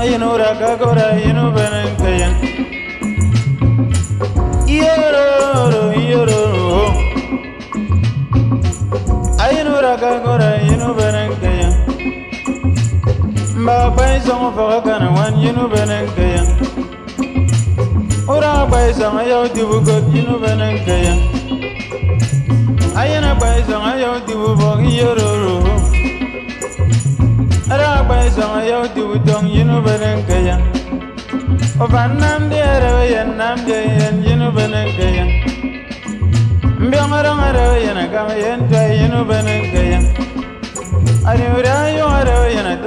ayinura kagora yinu benen kayan ba zama faga kana wan yinu benen kayan ura bai zama yau dibu god yinu benen kayan ayina bai zama yau dibu bog yororo ara bai zama yau dibu dong yinu benen kayan o fan nam de ara yen nam de yen yinu benen kayan mbiang ara ara yen kam yen ta yinu benen kayan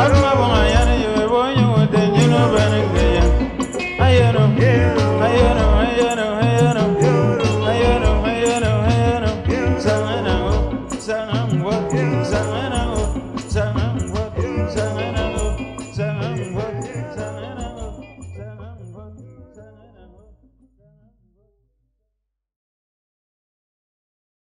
Arma bonga ya.